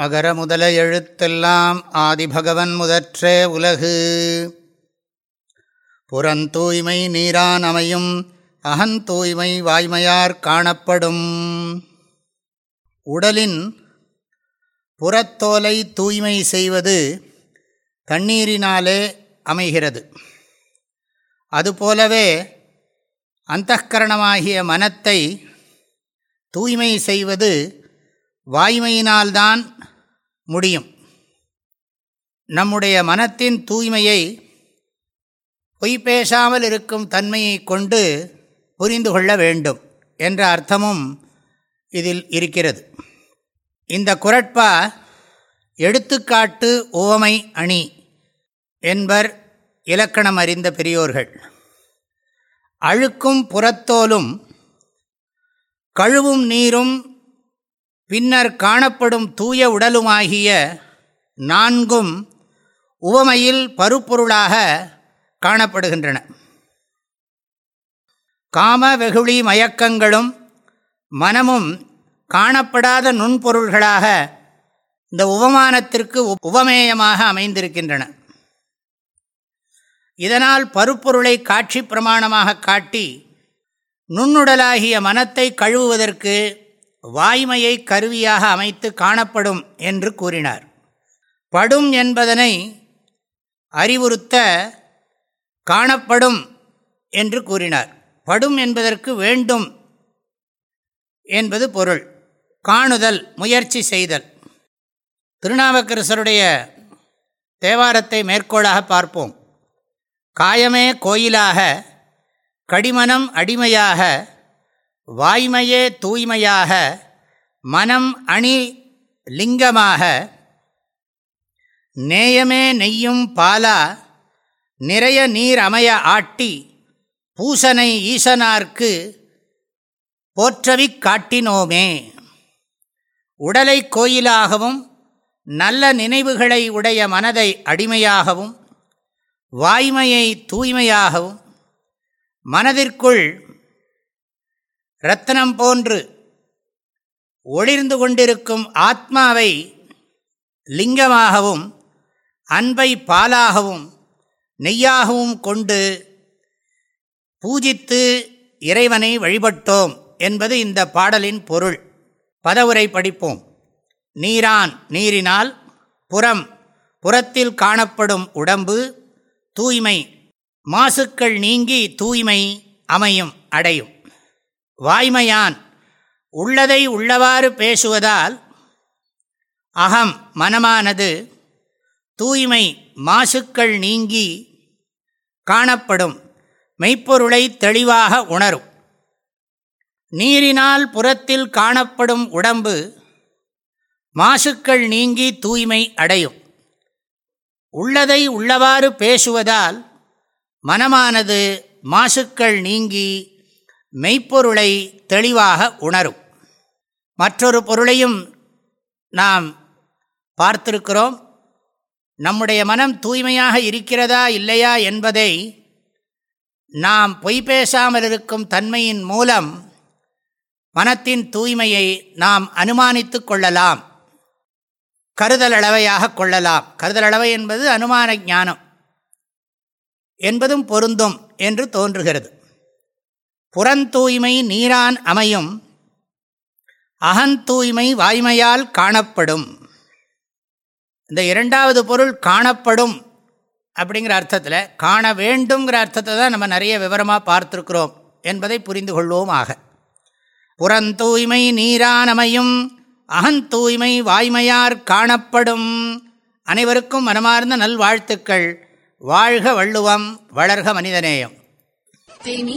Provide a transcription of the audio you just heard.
அகர முதல எழுத்தெல்லாம் ஆதிபகவன் முதற்றே உலகு. புறந்தூய்மை நீரான் அமையும் அகந்தூய்மை வாய்மையார் காணப்படும். உடலின் புறத்தோலை தூய்மை செய்வது தண்ணீரினாலே அமைகிறது. அதுபோலவே அந்தகரணமாகிய மனத்தை தூய்மை செய்வது வாய்மையினால்தான் முடியும். நம்முடைய மனத்தின் தூய்மையை பொய் பேசாமல் இருக்கும் தன்மையை கொண்டு புரிந்து கொள்ள வேண்டும் என்ற அர்த்தமும் இதில் இருக்கிறது. இந்த குரட்பா எடுத்துக்காட்டு உவமை அணி என்பர் இலக்கணம் அறிந்த பெரியோர்கள். அழுக்கும் புறத்தோலும் கழுவும் நீரும் பின்னர் காணப்படும் தூய உடலுமாகிய நான்கும் உவமையில் பருப்பொருளாக காணப்படுகின்றன. காம வெகுளி மயக்கங்களும் மனமும் காணப்படாத நுண்பொருள்களாக இந்த உபமானத்திற்கு உபமேயமாக அமைந்திருக்கின்றன. இதனால் பருப்பொருளை காட்சி பிரமாணமாக காட்டி நுண்ணுடலாகிய மனத்தை கழுவுவதற்கு வாய்மையை கருவியாக அமைத்து காணப்படும் என்று கூறினார். படும் என்பதனை அறிவுறுத்த காணப்படும் என்று கூறினார். படும் என்பதற்கு வேண்டும் என்பது பொருள். காணுதல் முயற்சி செய்தல். திருநாவுக்கரசருடைய தேவாரத்தை மேற்கோளாக பார்ப்போம். காயமே கோயிலாக கடிமனம் அடிமையாக வாய்மையே தூய்மையாக மனம் அணி லிங்கமாக நேயமே நெய்யும் பாலா நிறைய நீர் அமைய ஆட்டி பூசனை ஈசனார்க்கு போற்றவிக் காட்டினோமே. உடலை கோயிலாகவும் நல்ல நினைவுகளை உடைய மனதை அடிமையாகவும் வாய்மையை தூய்மையாகவும் மனதிற்குள் இரத்தனம் போன்று ஒளிர்ந்து கொண்டிருக்கும் ஆத்மாவை லிங்கமாகவும் அன்பை பாலாகவும் நெய்யாகவும் கொண்டு பூஜித்து இறைவனை வழிபட்டோம் என்பது இந்த பாடலின் பொருள். பதவுரை படிப்போம். நீரான் நீரினால் புறம் புறத்தில் காணப்படும் உடம்பு தூய்மை. மாசுக்கள் நீங்கி தூய்மை அமையும் அடையும். வாய்மையான். உள்ளதை உள்ளவாறு பேசுவதால் அகம் மனமானது தூய்மை மாசுக்கள் நீங்கி காணப்படும் மெய்ப்பொருளை தெளிவாக உணரும். நீரினால் புறத்தில் காணப்படும் உடம்பு மாசுக்கள் நீங்கி தூய்மை அடையும். உள்ளதை உள்ளவாறு பேசுவதால் மனமானது மாசுக்கள் நீங்கி மெய்ப்பொருளை தெளிவாக உணரும். மற்றொரு பொருளையும் நாம் பார்த்திருக்கிறோம். நம்முடைய மனம் தூய்மையாக இருக்கிறதா இல்லையா என்பதை நாம் பொய் பேசாமல் இருக்கும் தன்மையின் மூலம் மனத்தின் தூய்மையை நாம் அனுமானித்து கொள்ளலாம். கருதலளவையாக கொள்ளலாம். கருதலளவை என்பது அனுமான ஞானம் என்பதும் பொருந்தும் என்று தோன்றுகிறது. புறந்தூய்மை நீரான் அமையும். அகந்தூய்மை வாய்மையால் காணப்படும். இந்த இரண்டாவது பொருள் காணப்படும் அப்படிங்கிற அர்த்தத்தில் காண வேண்டுங்கிற அர்த்தத்தை தான் நம்ம நிறைய விவரமாக பார்த்துருக்குறோம் என்பதை புரிந்து கொள்வோம் ஆக புறந்தூய்மை நீரானமையும் அகந்தூய்மை வாய்மையார் காணப்படும். அனைவருக்கும் மனமார்ந்த நல்வாழ்த்துக்கள். வாழ்க வள்ளுவம் வளர்க மனிதநேயம். தேனி